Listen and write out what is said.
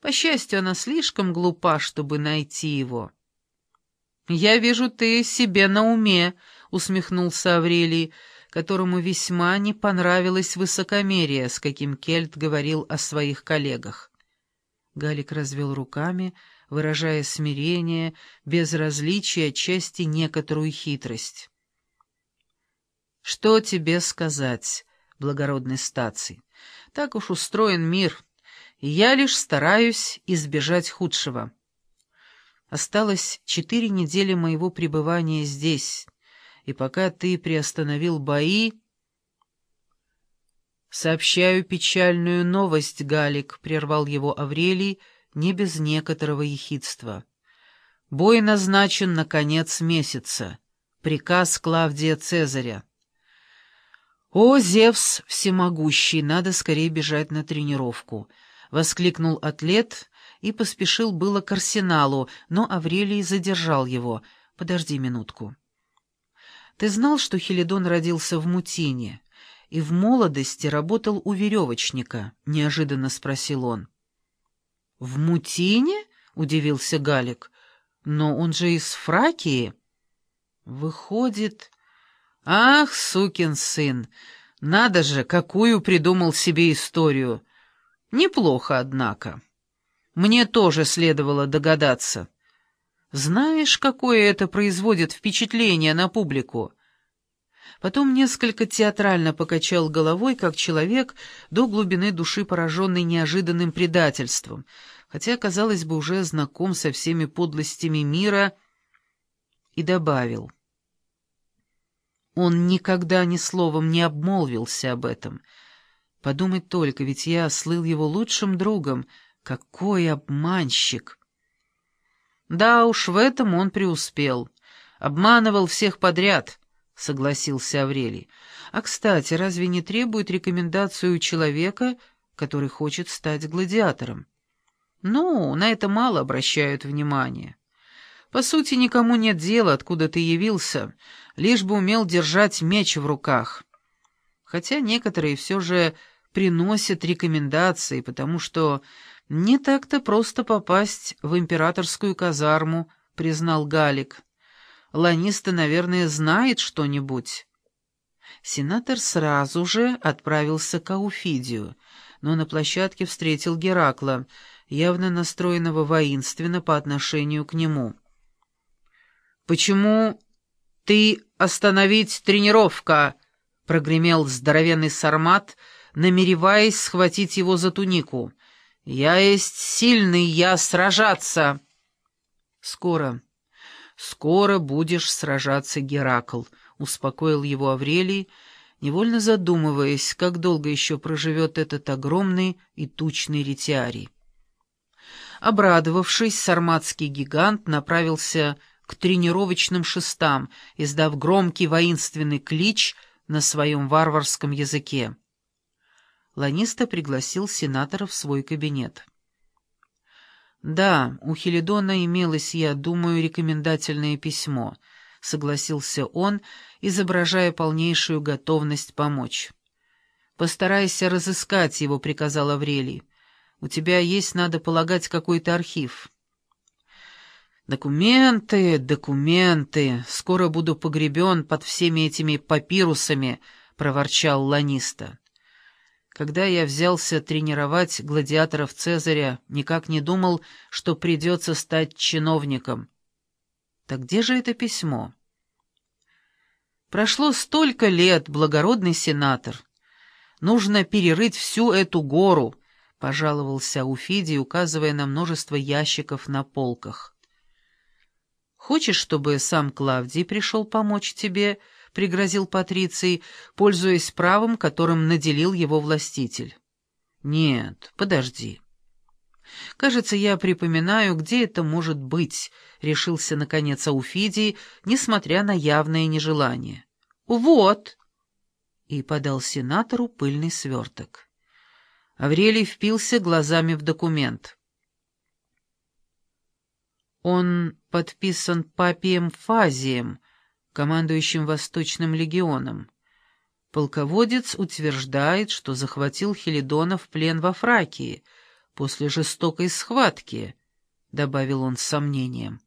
По счастью, она слишком глупа, чтобы найти его. «Я вижу, ты себе на уме», — усмехнулся Аврелий, которому весьма не понравилось высокомерие, с каким Кельт говорил о своих коллегах. Галик развел руками, выражая смирение, безразличие, отчасти некоторую хитрость. «Что тебе сказать, благородный стаций? Так уж устроен мир, я лишь стараюсь избежать худшего». Осталось четыре недели моего пребывания здесь, и пока ты приостановил бои... «Сообщаю печальную новость, Галик», — прервал его Аврелий, не без некоторого ехидства. «Бой назначен на конец месяца. Приказ Клавдия Цезаря». «О, Зевс всемогущий, надо скорее бежать на тренировку», — воскликнул атлет и поспешил было к арсеналу, но Аврелий задержал его. «Подожди минутку». «Ты знал, что Хелидон родился в Мутине и в молодости работал у веревочника?» — неожиданно спросил он. «В Мутине?» — удивился Галик. «Но он же из Фракии». «Выходит...» «Ах, сукин сын! Надо же, какую придумал себе историю! Неплохо, однако». Мне тоже следовало догадаться. Знаешь, какое это производит впечатление на публику? Потом несколько театрально покачал головой, как человек, до глубины души пораженный неожиданным предательством, хотя, казалось бы, уже знаком со всеми подлостями мира, и добавил. Он никогда ни словом не обмолвился об этом. Подумать только, ведь я слыл его лучшим другом — какой обманщик! Да уж, в этом он преуспел. Обманывал всех подряд, — согласился Аврелий. А, кстати, разве не требует рекомендацию человека, который хочет стать гладиатором? Ну, на это мало обращают внимание. По сути, никому нет дела, откуда ты явился, лишь бы умел держать меч в руках. Хотя некоторые все же приносят рекомендации, потому что «Не так-то просто попасть в императорскую казарму», — признал Галик. «Ланиста, наверное, знает что-нибудь». Сенатор сразу же отправился к Ауфидию, но на площадке встретил Геракла, явно настроенного воинственно по отношению к нему. «Почему ты остановить тренировка?» — прогремел здоровенный сармат, намереваясь схватить его за тунику. «Я есть сильный, я сражаться!» «Скоро, скоро будешь сражаться, Геракл», — успокоил его Аврелий, невольно задумываясь, как долго еще проживет этот огромный и тучный ретиарий. Обрадовавшись, сарматский гигант направился к тренировочным шестам, издав громкий воинственный клич на своем варварском языке. Ланиста пригласил сенатора в свой кабинет. «Да, у Хелидона имелось, я думаю, рекомендательное письмо», — согласился он, изображая полнейшую готовность помочь. «Постарайся разыскать его», — приказал Аврелий. «У тебя есть, надо полагать, какой-то архив». «Документы, документы! Скоро буду погребен под всеми этими папирусами», — проворчал Ланиста. Когда я взялся тренировать гладиаторов Цезаря, никак не думал, что придется стать чиновником. Так где же это письмо? Прошло столько лет, благородный сенатор. Нужно перерыть всю эту гору, — пожаловался Уфидий, указывая на множество ящиков на полках. Хочешь, чтобы сам Клавдий пришел помочь тебе, —— пригрозил Патриций, пользуясь правом, которым наделил его властитель. «Нет, подожди». «Кажется, я припоминаю, где это может быть», — решился, наконец, Ауфидий, несмотря на явное нежелание. «Вот!» — и подал сенатору пыльный сверток. Аврелий впился глазами в документ. «Он подписан папием Фазием», командующим Восточным легионом. Полководец утверждает, что захватил Хелидона в плен во Фракии, после жестокой схватки», — добавил он с сомнением.